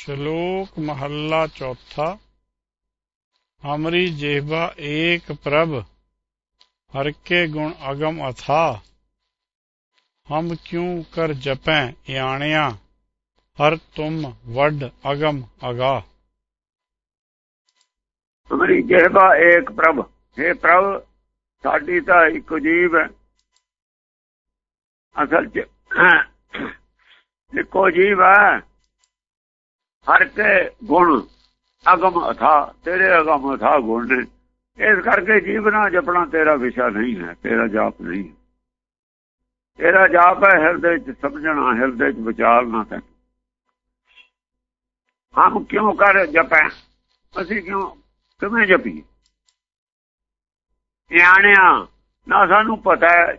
ਸ਼ਲੋਕ ਮਹੱਲਾ ਚੌਥਾ। ਹਮਰੀ ਜੇਵਾ ਏਕ ਪ੍ਰਭ ਹਰ ਕੇ ਗੁਣ ਅਗਮ ਅਥਾ। ਹਮ ਕਿਉ ਕਰ ਜਪੈ ਇਆਣਿਆ, ਹਰ ਤੁਮ ਵੱਡ ਅਗਮ ਅਗਾ। ਹਮਰੀ ਜੇਵਾ ਏਕ ਪ੍ਰਭ हे ਪ੍ਰਭ, ਸਾਡੀ ਤਾਂ ਇੱਕ ਜੀਵ ਹੈ। ਅਸਲ ਚ ਇੱਕੋ ਜੀਵ ਹੈ ਹਰ ਕੇ ਗੁਣ ਅਗਮ ਅਥਾ, ਤੇਰੇ ਅਗਮ ਅਥਾ ਗੁਣ ਨੇ। ਇਸ ਕਰਕੇ ਜੀਵਨਾ ਜਪਣਾ ਤੇਰਾ ਵਿਸ਼ਾ ਨਹੀਂ ਹੈ, ਤੇਰਾ ਜਾਪ ਨਹੀਂ। ਤੇਰਾ ਜਾਪ ਹੈ ਹਿਰਦੇ ਚ ਸਮਝਣਾ, ਹਿਰਦੇ ਚ ਵਿਚਾਰਨਾ ਤੇ ਹਮ ਕਿਉਂ ਕਰ ਜਪੈ? ਅਸੀਂ ਕਿਉਂ, ਕਿਵੇਂ ਜਪੀ ਨਿਆਣਿਆ, ਨਾ ਸਾਨੂੰ ਪਤਾ ਹੈ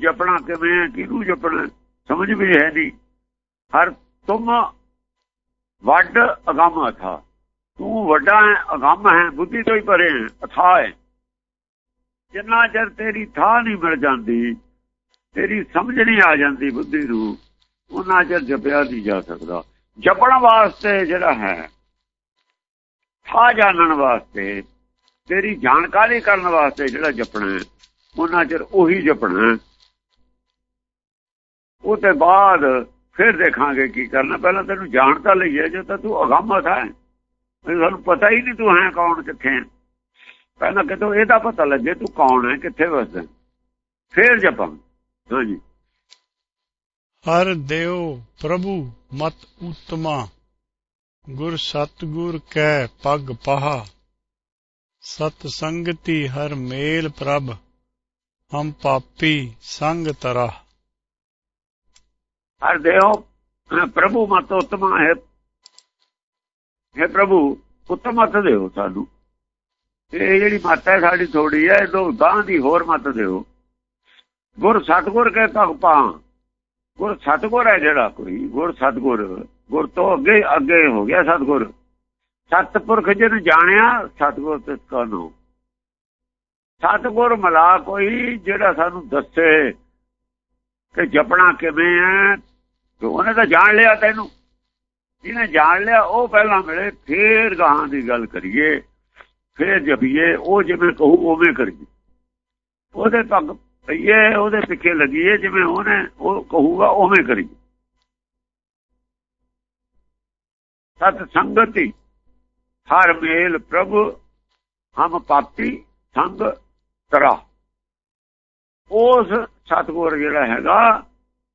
ਜਪਣਾ ਕਿਵੇਂ ਹੈ, ਕਿਹਨੂੰ ਜਪਣਾ ਸਮਝ ਵੀ ਹੈ ਨਹੀਂ। ਹਰ ਤੁਮ ਵੱਡ ਅਗੰਮ ਅਥਾ। ਤੂੰ ਵੱਡਾ ਹੈ, ਅਗੰਮ ਹੈ, ਬੁੱਧੀ ਤੋਂ ਹੀ ਪਰੇ ਹੈ, ਅਥਾ ਹੈ। ਜਿੰਨਾ ਚਿਰ ਤੇਰੀ ਥਾਂ ਨਹੀਂ ਮਿਲ ਜਾਂਦੀ, ਤੇਰੀ ਸਮਝ ਨਹੀਂ ਆ ਜਾਂਦੀ ਬੁੱਧੀ ਨੂੰ, ਉਹਨਾਂ ਚਿਰ ਜਪਿਆ ਨਹੀਂ ਜਾ ਸਕਦਾ। ਜਪਣ ਵਾਸਤੇ ਜਿਹੜਾ ਹੈ, ਥਾਂ ਜਾਣਨ ਵਾਸਤੇ, ਤੇਰੀ ਜਾਣਕਾਰੀ ਕਰਨ ਵਾਸਤੇ ਜਿਹੜਾ ਜਪਣਾ ਉਹਨਾਂ ਚਿਰ ਉਹੀ ਜਪਣਾ ਉਹ ਤੇ ਬਾਅਦ ਫਿਰ ਦੇਖਾਂਗੇ ਕੀ ਕਰਨਾ। ਪਹਿਲਾਂ ਤੈਨੂੰ ਜਾਣ ਤਾਂ ਲਈਏ ਜੇ ਤਾਂ ਤੂੰ ਅਗੰਮ ਥਾ ਸਾਨੂੰ ਪਤਾ ਹੀ ਨਹੀਂ ਤੂੰ ਹੈ ਕੌਣ, ਕਿੱਥੇ ਹੈ। ਪਹਿਲਾਂ ਕਿਤੋਂ ਇਹਦਾ ਪਤਾ ਲੱਗੇ ਤੂੰ ਕੌਣ ਹੈ, ਕਿੱਥੇ ਵਸਦਾ ਫਿਰ ਜਪਾਂ। ਹਾਂਜੀ। ਹਰ ਦੇਵ ਪ੍ਰਭੂ ਮਤ ਉਤਮਾ, ਗੁਰ ਸਤਗੁਰ ਕੈ ਪਗ ਪਹਾ। ਸਤ ਸੰਗਤੀ ਹਰ ਮੇਲ ਪ੍ਰਭ, ਹਮ ਪਾਪੀ ਸੰਗ ਤਰਾ ਹਰ ਦੇਵ ਪ੍ਰਭੂ ਮਤ ਉਤਮਾ ਹੈ। ਹੈ ਪ੍ਰਭੂ, ਉਤਮ ਮਤ ਦਿਓ ਸਾਨੂੰ। ਇਹ ਜਿਹੜੀ ਮਤ ਹੈ ਸਾਡੀ ਥੋੜੀ ਹੈ ਇਹ ਗਾਂ ਦੀ ਹੋਰ ਮਤ ਦਿਓ। ਗੁਰ ਸਤਗੁਰ ਕੇ ਭਗਪਾ ਗੁਰ ਸਤਗੁਰ ਹੈ ਜਿਹੜਾ ਕੋਈ। ਗੁਰ ਸਤਗੁਰ, ਗੁਰ ਤੋਂ ਅੱਗੇ ਅੱਗੇ ਹੋ ਗਿਆ ਸਤਗੁਰ। ਸਤਪੁਰਖ ਜਿਹਨੂੰ ਜਾਣਿਆ, ਸਤਗੁਰ ਤੇ ਕਹਨੋ ਸਤਗੁਰ ਮਲਾ ਕੋਈ ਜਿਹੜਾ ਸਾਨੂੰ ਦੱਸੇ ਕਿ ਜਪਣਾ ਕਿਵੇਂ ਹੈ ਉਹਨੇ ਤਾਂ ਜਾਣ ਲਿਆ ਤੈਨੂੰ। ਜਿਹਨੇ ਜਾਣ ਲਿਆ, ਉਹ ਪਹਿਲਾਂ ਮਿਲੇ, ਫੇਰ ਗਾਹਾਂ ਦੀ ਗੱਲ ਕਰੀਏ, ਫੇਰ ਜਪੀਏ, ਉਹ ਜਿਵੇਂ ਕਹੂ ਉਵੇਂ ਕਰੀਏ। ਉਹਦੇ ਪੱਗ ਪਈਏ, ਉਹਦੇ ਪਿੱਛੇ ਲੱਗੀਏ, ਜਿਵੇਂ ਉਹਨੇ ਉਹ ਕਹੂਗਾ ਉਵੇਂ ਕਰੀਏ। ਸਤ ਸੰਗਤੀ, ਹਰ ਮੇਲ ਪ੍ਰਭ, ਹਮ ਪਾਪੀ ਸੰਗ ਤਰਾ। ਉਸ ਸਤਗੁਰ ਜਿਹੜਾ ਹੈਗਾ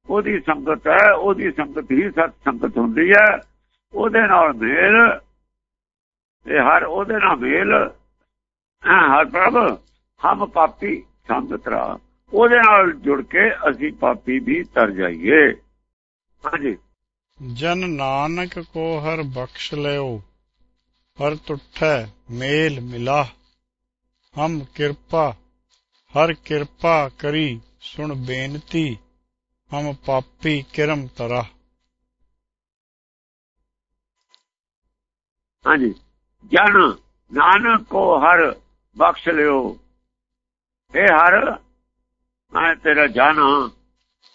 ਉਹਦੀ ਸੰਗਤ ਹੈ, ਉਹਦੀ ਸੰਗਤ ਹੀ ਸਤ ਸੰਗਤ ਹੁੰਦੀ ਹੈ। ਉਹਦੇ ਨਾਲ ਮੇਲ ਤੇ ਹਰ ਉਹਦੇ ਨਾਲ ਮੇਲ ਹਰ ਪ੍ਰਭ, ਹਮ ਪਾਪੀ ਸੰਗਤਰਾ ਉਹਦੇ ਨਾਲ ਜੁੜ ਕੇ ਅਸੀਂ ਪਾਪੀ ਵੀ ਤਰ ਜਾਈਏ। ਹਾਂਜੀ। ਜਨ ਨਾਨਕ ਕੋ ਹਰ ਬਖਸ਼ ਲਿਓ, ਹਰ ਟੁੱਠੈ ਮੇਲ ਮਿਲਾ ਹਮ ਕਿਰਪਾ, ਹਰ ਕਿਰਪਾ ਕਰੀ ਸੁਣ ਬੇਨਤੀ। ਹਮ ਪਾਪੀ ਕਿਰਮ ਤਰਾ ਹਾਂਜੀ ਜਨ ਨਾਨਕ ਕੋ ਹਰ ਬਖਸ਼ ਲਿਓ ਇਹ ਹਰ ਮੈਂ ਤੇਰਾ ਜਨ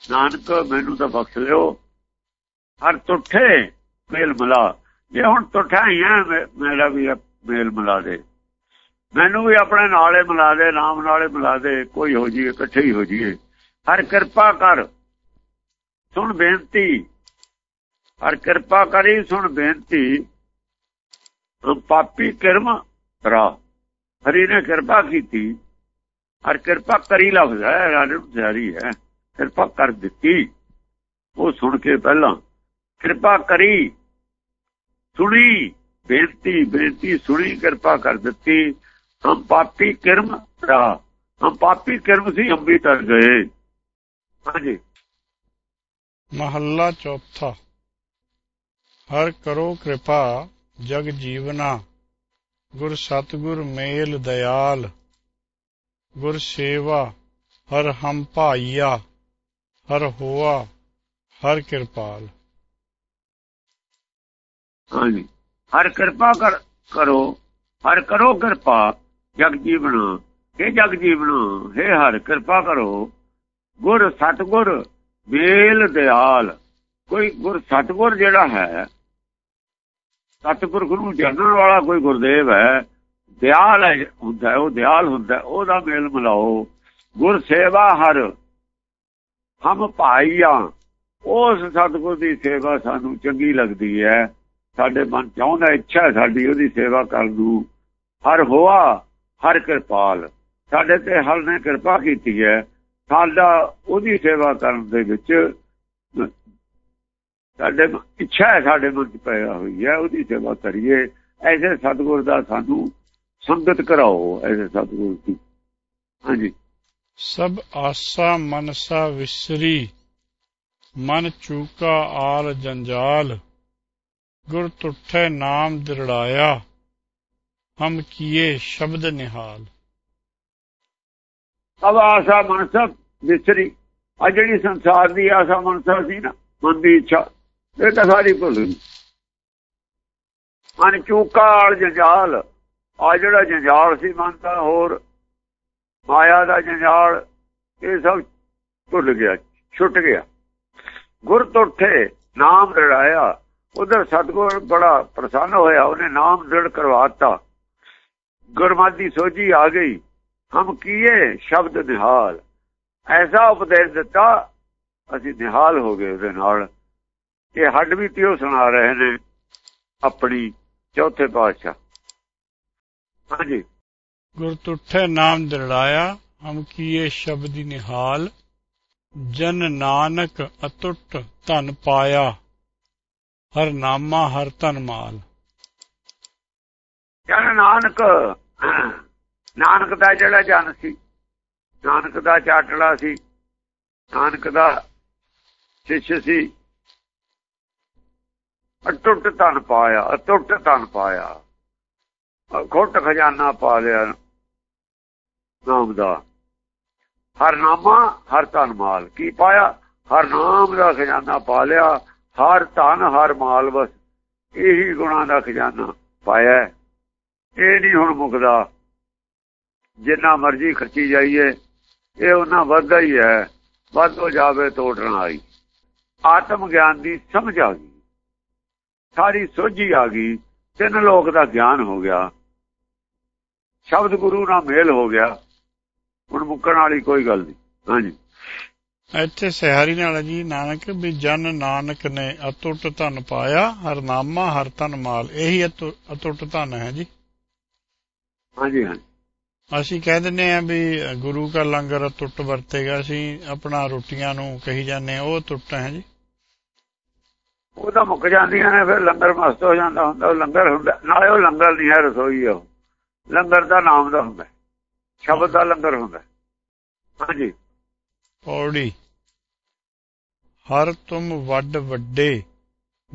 ਨਾਨਕ ਮੈਨੂੰ ਤਾਂ ਬਖਸ਼ ਲਿਓ ਹਰ ਟੁੱਠੇ ਮੇਲ ਮਿਲਾ ਜੇ ਹੁਣ ਟੁੱਠਾ ਹੀ ਹੈ ਮੇਰਾ ਵੀ ਮੇਲ ਮਿਲਾ ਦੇ ਮੈਨੂੰ ਵੀ ਆਪਣੇ ਨਾਲੇ ਮਿਲਾ ਦੇ ਨਾਮ ਨਾਲੇ ਮਿਲਾ ਦੇ ਕੋਈ ਹੋ ਜੀਏ ਇਕੱਠੇ ਹੀ ਹੋ ਜੀਏ ਹਰ ਕਿਰਪਾ ਕਰ ਸੁਣ ਬੇਨਤੀ। ਹਰ ਕਿਰਪਾ ਕਰੀ ਸੁਣ ਬੇਨਤੀ। ਪਾਪੀ ਕਰਮ ਰਾ ਹਰੀ ਨੇ ਕਿਰਪਾ ਕੀਤੀ। ਹਰ ਕਿਰਪਾ ਕਰੀ ਲਫ਼ਜ਼ ਹੈ ਰਾਣੇ ਜਾਰੀ ਹੈ, ਕਿਰਪਾ ਕਰ ਦਿੱਤੀ। ਉਹ ਸੁਣ ਕੇ ਪਹਿਲਾਂ ਕਿਰਪਾ ਕਰੀ, ਸੁਣੀ, ਬੇਨਤੀ ਬੇਨਤੀ ਸੁਣੀ, ਕਿਰਪਾ ਕਰ ਦਿੱਤੀ। ਹਮ ਪਾਪੀ ਕਰਮ ਰਾ ਹਮ ਪਾਪੀ ਕਰਮ ਸੀ ਹਮ ਤਰ ਗਏ ਹਾਂਜੀ। ਮਹੱਲਾ ਚੌਥਾ। ਹਰ ਕਰੋ ਕਿਰਪਾ, ਜਗ ਜੀਵਨਾ। ਗੁਰ ਸਤਗੁਰ ਮੇਲ ਦਇਆਲ ਗੁਰ ਸੇਵਾ, ਹਰ ਹਮ ਭਾਈਆ। ਹਰ ਹੋਆ, ਹਰ ਕਿਰਪਾਲ। ਹਾਂਜੀ। ਹਰ ਕਿਰਪਾ ਕਰੋ ਹਰ ਕਰੋ ਕਿਰਪਾ, ਜਗ ਜੀਵਨ। ਇਹ ਜਗ ਜੀਵਨ, ਹੈ ਹਰ ਕਿਰਪਾ ਕਰੋ। ਗੁਰ ਸਤਗੁਰ ਵੇਲ ਦਿਆਲ। ਕੋਈ ਗੁਰ ਸਤਗੁਰ ਜਿਹੜਾ ਹੈ ਸਤਿਪੁਰਖ ਨੂੰ ਜਾਣਨ ਵਾਲਾ ਕੋਈ ਗੁਰਦੇਵ ਹੈ ਦਿਆਲ ਹੈ ਹੁੰਦਾ ਉਹ ਦਿਆਲ ਹੁੰਦਾ ਹੈ, ਉਹਦਾ ਮੇਲ ਮਿਲਾਓ। ਗੁਰ ਸੇਵਾ ਹਰ ਹਮ ਭਾਈਆਂ। ਉਸ ਸਤਿਗੁਰ ਦੀ ਸੇਵਾ ਸਾਨੂੰ ਚੰਗੀ ਲੱਗਦੀ ਹੈ। ਸਾਡੇ ਮਨ ਚਾਹੁੰਦਾ ਇੱਛਾ ਹੈ ਸਾਡੀ ਉਹਦੀ ਸੇਵਾ ਕਰਨ ਨੂੰ। ਹਰ ਹੋਆ ਹਰ ਕਿਰਪਾਲ। ਸਾਡੇ ਤੇ ਹਰ ਨੇ ਕਿਰਪਾ ਕੀਤੀ ਹੈ। ਸਾਡਾ ਉਹਦੀ ਸੇਵਾ ਕਰਨ ਦੇ ਵਿੱਚ ਸਾਡੇ ਇੱਛਾ ਹੈ ਸਾਡੇ ਮਨ ਚ ਪੈਦਾ ਹੋਈ ਹੈ, ਉਹਦੀ ਸੇਵਾ ਕਰੀਏ। ਐਸੇ ਸਤਿਗੁਰ ਦਾ ਸਾਨੂੰ ਸੰਗਤ ਕਰਾਓ, ਐਸੇ ਸਤਿਗੁਰ ਦੀ। ਹਾਂਜੀ। ਸਭ ਆਸਾ ਮਨਸਾ ਵਿਸਰੀ, ਮਨ ਚੂਕਾ ਆਲ ਜੰਜਾਲ। ਗੁਰ ਤੁਠੈ ਨਾਮ ਦਿਰੜਾਇਆ, ਹਮ ਕੀਏ ਸ਼ਬਦ ਨਿਹਾਲ। ਸਭ ਆਸਾ ਮਨਸਾ ਵਿਸਰੀ। ਆ ਜਿਹੜੀ ਸੰਸਾਰ ਦੀ ਆਸਾ ਮਨਸਾ ਸੀ ਨਾ, ਮਨ ਦੀ ਇੱਛਾ, ਇਹ ਤਾਂ ਸਾਰੀ ਭੁੱਲ ਗਈ। ਮਨ ਚੂਕਾ ਜੰਜਾਲ, ਆ ਜਿਹੜਾ ਜੰਜਾਲ ਸੀ ਮਨ ਦਾ, ਹੋਰ ਮਾਇਆ ਦਾ ਜੰਜਾਲ, ਇਹ ਸਭ ਭੁੱਲ ਗਿਆ, ਛੁੱਟ ਗਿਆ। ਗੁਰ ਤੁਰਥੇ ਨਾਮ ਰੜਾਇਆ। ਉਧਰ ਸਤਗੁਰ ਬੜਾ ਪ੍ਰਸੰਨ ਹੋਇਆ, ਉਹਨੇ ਨਾਮ ਦ੍ਰਿੜ ਕਰਵਾਤਾ ਗੁਰਮਤਿ ਸੋਝੀ ਆ ਗਈ। ਹਮ ਕੀਏ ਸ਼ਬਦ ਨਿਹਾਲ। ਐਸਾ ਉਪਦੇਸ਼ ਦਿੱਤਾ ਅਸੀਂ ਨਿਹਾਲ ਹੋ ਗਏ ਉਹਦੇ ਨਾਲ। ਇਹ ਹੱਡ ਵੀ ਤਿਉ ਸੁਣਾ ਰਹੇ ਨੇ ਆਪਣੀ ਚੌਥੇ ਪਾਤਸ਼ਾਹ। ਹਾਂਜੀ। ਗੁਰ ਤੁਠੈ ਨਾਮ ਦਿਰੜਾਇਆ ਹਮ ਕੀਏ ਸ਼ਬਦੀ ਨਿਹਾਲ। ਜਨ ਨਾਨਕ ਅਟੁੱਟ ਧਨ ਪਾਇਆ ਹਰ ਨਾਮਾ ਹਰ ਧਨ ਮਾਲ। ਜਨ ਨਾਨਕ ਨਾਨਕ ਦਾ ਜਿਹੜਾ ਜਨ ਸੀ, ਨਾਨਕ ਦਾ ਚਾਟੜਾ ਸੀ, ਨਾਨਕ ਦਾ ਸਿੱਖ ਸੀ, ਅਟੁੱਟ ਧਨ ਪਾਇਆ, ਅਟੁੱਟ ਧਨ ਪਾਇਆ ਖੋਟ ਖਜ਼ਾਨਾ ਪਾ ਲਿਆ ਨਾਮ ਦਾ। ਹਰ ਨਾਮਾ, ਹਰ ਧਨ ਮਾਲ। ਕੀ ਪਾਇਆ? ਹਰ ਨਾਮ ਦਾ ਖਜ਼ਾਨਾ ਪਾ ਲਿਆ, ਹਰ ਧਨ, ਹਰ ਮਾਲ ਬਸ ਇਹੀ ਗੁਣਾ ਦਾ ਖਜ਼ਾਨਾ ਪਾਇਆ। ਇਹ ਨਹੀਂ ਹੁਣ ਮੁਕਦਾ। ਜਿੰਨਾ ਮਰਜ਼ੀ ਖਰਚੀ ਜਾਈਏ ਇਹ ਉਹਨਾਂ ਵੱਧਦਾ ਹੀ ਹੈ। ਵੱਧ ਹੋ ਜਾਵੇ ਤੋੜਨ ਆਈ। ਆਤਮ ਗਿਆਨ ਦੀ ਸਮਝ ਆ ਗਈ। ਸਾਰੀ ਸੋਝੀ ਆ ਗਈ। ਤਿੰਨ ਲੋਕ ਦਾ ਗਿਆਨ ਹੋ ਗਿਆ। ਸ਼ਬਦ ਗੁਰੂ ਨਾਲ ਮੇਲ ਹੋ ਗਿਆ। ਹੁਣ ਮੁੱਕਣ ਵਾਲੀ ਕੋਈ ਗੱਲ ਨਹੀਂ। ਹਾਂਜੀ। ਇੱਥੇ ਸਿਹਾਰੀ ਨਾਲ ਜੀ ਨਾਨਕ ਵੀ ਜਨ ਨਾਨਕ ਨੇ ਅਟੁੱਟ ਧਨ ਪਾਇਆ ਹਰ ਨਾਮਾ ਹਰ ਧਨ ਮਾਲ। ਇਹੀ ਅਟੁੱਟ ਧਨ ਹੈ ਜੀ। ਹਾਂਜੀ ਹਾਂਜੀ। ਅਸੀਂ ਕਹਿ ਦਿੰਦੇ ਆ ਵੀ ਗੁਰੂ ਦਾ ਲੰਗਰ ਅਟੁੱਟ ਵਰਤੇਗਾ ਅਸੀਂ ਆਪਣਾ ਰੋਟੀਆਂ ਨੂੰ ਕਹੀ ਜਾਂਦੇ ਆ ਉਹ ਅਟੁੱਟ ਹੈ ਜੀ। ਉਹ ਤਾਂ ਮੁੱਕ ਜਾਂਦੀਆਂ ਨੇ ਫਿਰ ਲੰਗਰ ਮਸਤ ਹੋ ਜਾਂਦਾ ਹੁੰਦਾ ਉਹ ਲੰਗਰ ਹੁੰਦਾ ਨਾਲੇ ਉਹ ਲੰਗਰ ਨਹੀਂ ਹੈ ਰਸੋਈ ਉਹ। ਲੰਗਰ ਦਾ ਨਾਮ ਦਾ ਹੁੰਦਾ ਸ਼ਬਦ ਦਾ ਲੰਗਰ ਹੁੰਦਾ। ਹਾਂਜੀ। ਪੌੜੀ। ਹਰ ਤੁਮ ਵੱਡ ਵੱਡੇ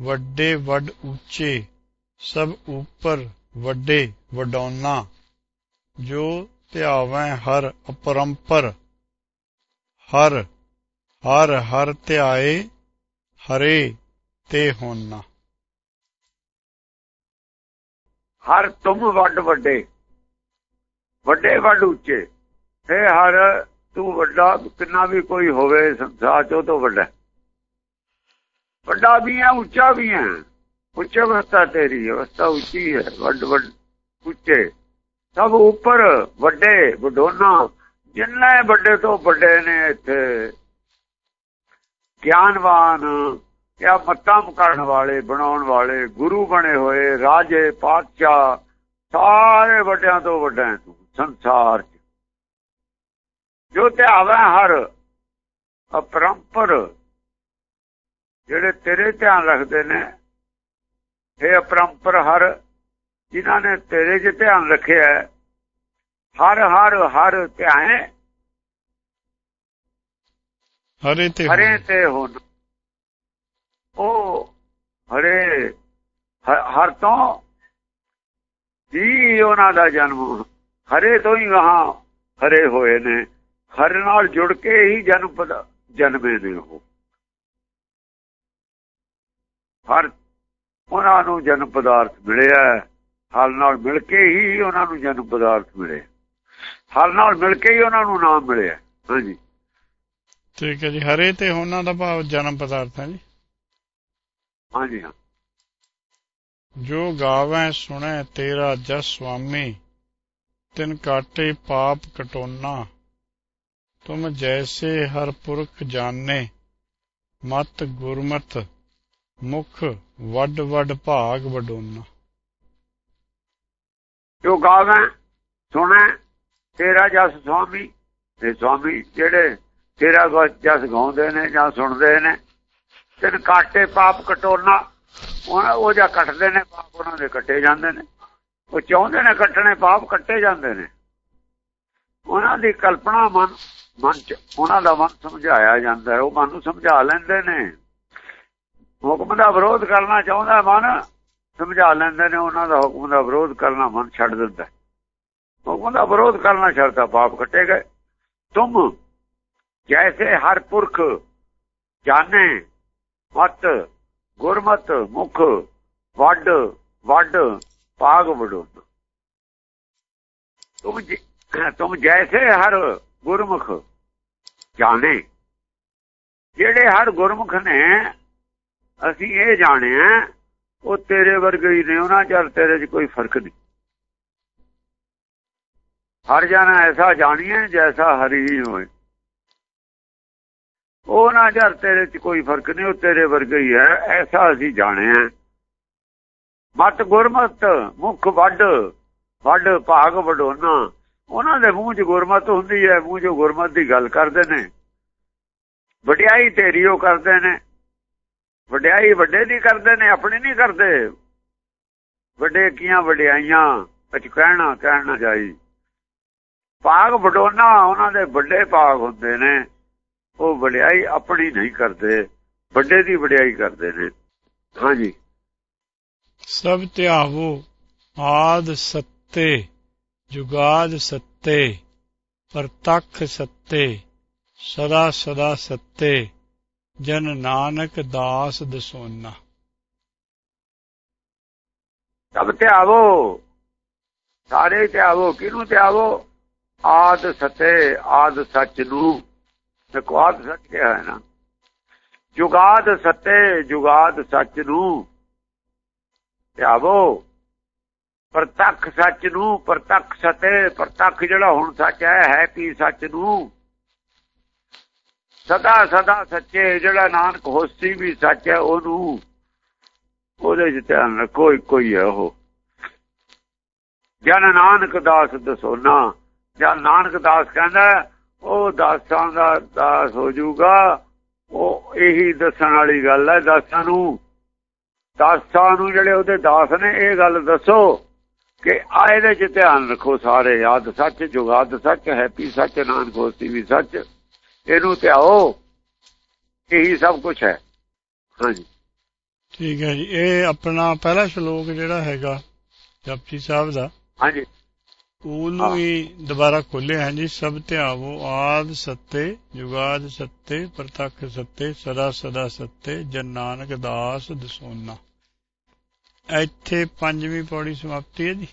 ਵੱਡੇ ਵੱਡ ਉੱਚੇ ਸਭ ਉੱਪਰ ਵੱਡੇ ਵਡੌਨਾ। ਜੋ ਧਿਆਵੈ ਹਰ ਅਪਰੰਪਰ, ਹਰ ਹਰ ਹਰ ਧਿਆਏ, ਹਰੇ ਤੇ ਹੋਨਾ। ਹਰ ਤੁਮ ਵੱਡ ਵੱਡੇ ਵੱਡੇ ਵੱਡ ਉੱਚੇ ਇਹ ਹਰ, ਤੂੰ ਵੱਡਾ, ਕਿੰਨਾ ਵੀ ਕੋਈ ਹੋਵੇ ਸੰਸਾਰ ਚ ਉਹ ਤੋਂ ਵੱਡਾ। ਵੱਡਾ ਵੀ ਹੈ ਉੱਚਾ ਵੀ ਹੈ ਉੱਚ ਅਵਸਥਾ ਤੇਰੀ, ਅਵਸਥਾ ਉੱਚੀ ਹੈ ਵੱਡ ਵੱਡ, ਉੱਚੇ। ਸਭ ਉੱਪਰ ਵੱਡੇ ਵਡੋਨਾ ਜਿੰਨੇ ਵੱਡੇ ਤੋਂ ਵੱਡੇ ਨੇ ਇੱਥੇ। ਗਿਆਨਵਾਨ ਜਾਂ ਮੱਤਾਂ ਕਰਨ ਵਾਲੇ, ਬਣਾਉਣ ਵਾਲੇ, ਗੁਰੂ ਬਣੇ ਹੋਏ, ਰਾਜੇ, ਪਾਤਸ਼ਾਹ, ਸਾਰੇ ਵੱਡਿਆਂ ਤੋਂ ਵੱਡਾ ਤੂੰ, ਸੰਸਾਰ 'ਚ। ਜੋ ਧਿਆਵਾ ਹਰ, ਅਪਰੰਪਰ, ਜਿਹੜੇ ਤੇਰੇ ਧਿਆਨ ਰੱਖਦੇ ਨੇ, ਇਹ ਅਪਰੰਪਰ ਹਰ ਜਿਨ੍ਹਾਂ ਨੇ ਤੇਰੇ 'ਚ ਧਿਆਨ ਰੱਖਿਆ ਹੈ, ਹਰ ਹਰ ਹਰ ਧਿਆਏ ਹਰੇ ਤੇ ਹਰੇ। ਤੇ ਹੁਣ। ਉਹ ਹਰੇ ਹ- ਹਰ ਤੋਂ ਹੀ ਉਹਨਾਂ ਦਾ ਜਨਮ ਹਰੇ ਤੋਂ ਹੀ ਵਹਾਂ ਹਰੇ ਹੋਏ ਨੇ। ਹਰ ਨਾਲ ਜੁੜ ਕੇ ਹੀ ਜਨਮ ਜਨਮੇ ਨੇ ਉਹ। ਹਰ ਉਹਨਾਂ ਨੂੰ ਜਨਮ ਪਦਾਰਥ ਮਿਲਿਆ ਹੈ। ਹਰ ਨਾਲ ਮਿਲ ਕੇ ਹੀ ਉਹਨਾਂ ਨੂੰ ਜਨਮ ਪਦਾਰਥ ਮਿਲਿਆ ਹਰ ਨਾਲ ਮਿਲ ਕੇ ਹੀ ਉਹਨਾਂ ਨੂੰ ਨਾਮ ਮਿਲਿਆ ਹਾਂਜੀ। ਠੀਕ ਹੈ ਜੀ ਹਰੇ ਤੇ ਹੋਨਾ ਦਾ ਭਾਵ ਜਨਮ ਪਦਾਰਥ ਹੈ ਜੀ। ਹਾਂਜੀ ਹਾਂ। ਜੋ ਗਾਵੈ ਸੁਣੈ ਤੇਰਾ ਜਸ ਸੁਆਮੀ ਤਿਨ ਕਾਟੇ ਪਾਪ ਕਟੋਨਾ। ਤੁਮ ਜੈਸੇ ਹਰ ਪੁਰਖ ਜਾਣੇ ਮਤ ਗੁਰਮਤ ਮੁਖ ਵੱਡ ਵੱਡ ਭਾਗ ਵਡੋਨਾ। ਜੋ ਗਾਵੈ ਸੁਣੈ, ਤੇਰਾ ਜਸ ਸੁਆਮੀ। ਤੇ ਸੁਆਮੀ ਜਿਹੜੇ ਤੇਰਾ ਜਸ ਗਾਉਂਦੇ ਨੇ ਜਾਂ ਸੁਣਦੇ ਨੇ, ਤਿਨ ਕਾਟੇ ਪਾਪ ਕਟੋਨਾ, ਉਹ ਜਾਂ ਕੱਟਦੇ ਨੇ, ਪਾਪ ਉਹਨਾਂ ਦੇ ਕੱਟੇ ਜਾਂਦੇ ਨੇ। ਉਹ ਚਾਹੁੰਦੇ ਨੇ ਕੱਟਣੇ, ਪਾਪ ਕੱਟੇ ਜਾਂਦੇ ਨੇ। ਉਹਨਾਂ ਦੀ ਕਲਪਨਾ ਮਨ ਮਨ ਚ ਉਹਨਾਂ ਦਾ ਮਨ ਸਮਝਾਇਆ ਜਾਂਦਾ ਹੈ। ਉਹ ਮਨ ਨੂੰ ਸਮਝਾ ਲੈਂਦੇ ਨੇ। ਹੁਕਮ ਦਾ ਵਿਰੋਧ ਕਰਨਾ ਚਾਹੁੰਦਾ ਮਨ। ਸਮਝਾ ਲੈਂਦੇ ਨੇ, ਉਹਨਾਂ ਦਾ ਹੁਕਮ ਦਾ ਵਿਰੋਧ ਕਰਨਾ ਮਨ ਛੱਡ ਦਿੰਦਾ ਹੁਕਮ ਦਾ ਵਿਰੋਧ ਕਰਨਾ ਛੱਡਦਾ ਪਾਪ ਕੱਟੇ ਗਏ। ਤੁਮ ਜੈਸੇ ਹਰ ਪੁਰਖ ਜਾਣੇ, ਮਤ, ਗੁਰਮਤ, ਮੁਖ, ਵੱਡ ਵੱਡ ਪਾਗ ਵਡੋ ਤੁਮ ਤੁਮ ਜੈਸੇ ਹਰ ਗੁਰਮੁਖ ਜਾਣੇ। ਜਿਹੜੇ ਹਰ ਗੁਰਮੁਖ ਨੇ, ਅਸੀਂ ਇਹ ਜਾਣਿਆ ਉਹ ਤੇਰੇ ਵਰਗੇ ਹੀ ਨੇ, ਉਹਨਾਂ ਚਲ ਤੇਰੇ 'ਚ ਕੋਈ ਫ਼ਰਕ ਨਹੀਂ। ਹਰ ਜਾਣਾ ਐਸਾ ਜਾਣੀਏ ਜੈਸਾ ਹਰੀ ਹੀ ਹੋਏ। ਉਹ ਨਾ ਜਰ ਤੇਰੇ 'ਚ ਕੋਈ ਫ਼ਰਕ ਨਹੀਂ, ਉਹ ਤੇਰੇ ਵਰਗਾ ਹੀ ਹੈ ਐਸਾ ਅਸੀਂ ਜਾਣਿਆ। ਮਤ ਗੁਰਮਤ, ਮੁਖ ਵੱਡ ਵੱਡ ਭਾਗ ਵਡੋਨਾ। ਉਹਨਾਂ ਦੇ ਮੂੰਹ 'ਚ ਗੁਰਮਤ ਹੁੰਦੀ ਹੈ ਮੂੰਹ 'ਚ ਗੁਰਮਤ ਦੀ ਗੱਲ ਕਰਦੇ ਨੇ। ਵਡਿਆਈ ਤੇਰੀ ਉਹ ਕਰਦੇ ਨੇ। ਵਡਿਆਈ ਵੱਡੇ ਦੀ ਕਰਦੇ ਨੇ, ਆਪਣੀ ਨਹੀਂ ਕਰਦੇ। ਵੱਡੇ ਕੀਆਂ, ਵਡਿਆਈਆਂ ਅਚ ਕਹਿਣਾ ਕਹਿਣਾ ਜਾਈ। ਭਾਗ ਵਡੋਨਾ, ਉਹਨਾਂ ਦੇ ਵੱਡੇ ਭਾਗ ਹੁੰਦੇ ਨੇ। ਉਹ ਵਡਿਆਈ ਆਪਣੀ ਨਹੀਂ ਕਰਦੇ, ਵੱਡੇ ਦੀ ਵਡਿਆਈ ਕਰਦੇ ਨੇ। ਹਾਂਜੀ। ਸਭ ਧਿਆਵੋ, ਆਦ ਸੱਤੇ, ਜੁਗਾਦ ਸੱਤੇ, ਪਰਤਖ ਸੱਤੇ, ਸਦਾ ਸਦਾ ਸੱਤੇ। ਜਨ ਨਾਨਕ ਦਾਸ ਦਸੋਨਾ। ਸਭ ਧਿਆਵੋ, ਸਾਰੇ ਧਿਆਵੋ, ਕਿਹਨੂੰ ਧਿਆਵੋ? ਆਦ ਸਤੇ ਆਦ ਸੱਚ ਨੂੰ। ਨਕਵਾਦ ਸੱਚ ਕਿਹਾ ਹੈ ਨਾ। ਜੁਗਾਦ ਸੱਤੇ, ਜੁਗਾਦ ਸੱਚ ਨੂੰ। ਧਿਆਵੋ, ਪ੍ਰਤੱਖ ਸੱਚ ਨੂੰ, ਪ੍ਰਤੱਖ ਸਤੇ, ਪ੍ਰਤੱਖ ਜਿਹੜਾ ਹੁਣ ਸੱਚ ਹੈ ਹੈ ਕੀ ਸੱਚ ਨੂੰ? ਸਦਾ ਸਦਾ ਸੱਚੇ, ਜਿਹੜਾ ਨਾਨਕ ਹੋਸੀ ਵੀ ਸੱਚ ਹੈ, ਉਹਨੂੰ ਉਹਦੇ ਚ ਧਿਆਨ ਰੱਖੋ, ਇੱਕੋ ਹੀ ਹੈ ਉਹ। ਜਨ ਨਾਨਕ ਦਾਸ ਦਸੋਨਾ, ਜਨ ਨਾਨਕ ਦਾਸ ਕਹਿੰਦਾ, ਉਹ ਦਾਸਾਂ ਦਾ ਦਾਸ ਹੋ ਜਾਊਗਾ। ਉਹ ਇਹੀ ਦੱਸਣ ਵਾਲੀ ਗੱਲ ਹੈ, ਦਾਸਾਂ ਨੂੰ ਦਾਸਾਂ ਨੂੰ ਜਿਹੜੇ ਉਹਦੇ ਦਾਸ ਨੇ, ਇਹ ਗੱਲ ਦੱਸੋ ਕਿ ਆ ਇਹਦੇ 'ਚ ਧਿਆਨ ਰੱਖੋ ਸਾਰੇ ਯਾਦ ਸੱਚ, ਜੁਗਾਦ ਸੱਚ, ਹੈਪੀ ਸੱਚ, ਨਾਨਕ ਹੋਸੀ ਵੀ ਸੱਚ। ਇਹਨੂੰ ਧਿਆਓ ਇਹੀ ਸਭ ਕੁਝ ਹੈ। ਹਾਂਜੀ। ਠੀਕ ਹੈ ਜੀ। ਇਹ ਆਪਣਾ ਪਹਿਲਾ ਸ਼ਲੋਕ ਜਿਹੜਾ ਹੈਗਾ ਜਪਜੀ ਸਾਹਿਬ ਦਾ ਹਾਂਜੀ। ਉਹਨੂੰ ਹੀ ਦੁਬਾਰਾ ਖੋਲਿਆ ਹੈ ਜੀ। ਸਭ ਧਿਆਵੋ ਆਦ ਸੱਤੇ ਜੁਗਾਦ ਸੱਤੇ ਪ੍ਰਤੱਖ ਸੱਤੇ ਸਦਾ ਸਦਾ ਸੱਤੇ ਜਨ ਨਾਨਕ ਦਾਸ ਦਸੋਨਾ। ਇੱਥੇ ਪੰਜਵੀਂ ਪੌੜੀ ਸਮਾਪਤੀ ਹੈ ਜੀ।